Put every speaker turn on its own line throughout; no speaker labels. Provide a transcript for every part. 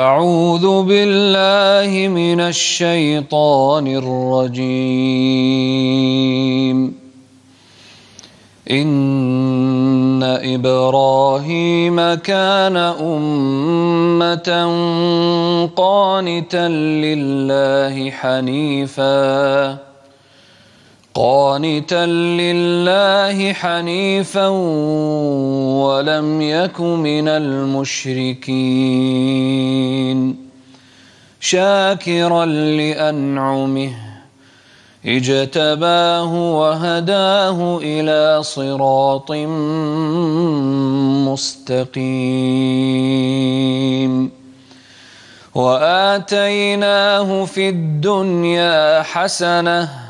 أعوذ بالله من الشيطان الرجيم. إن إبراهيم كان أمة قانتا لله حنيفا. قانتا لله حنيفا ولم يك من المشركين. شاكرا لأنعمه اجتباه وهداه إلى صراط مستقيم. وآتيناه في الدنيا حسنة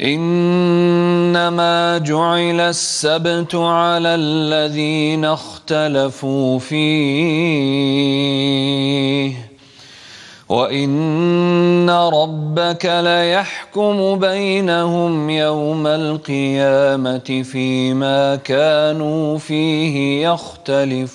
إنما جعل السبت على الذين اختلفوا فيه. وإن ربك ليحكم بينهم يوم القيامة فيما كانوا فيه يختلفون.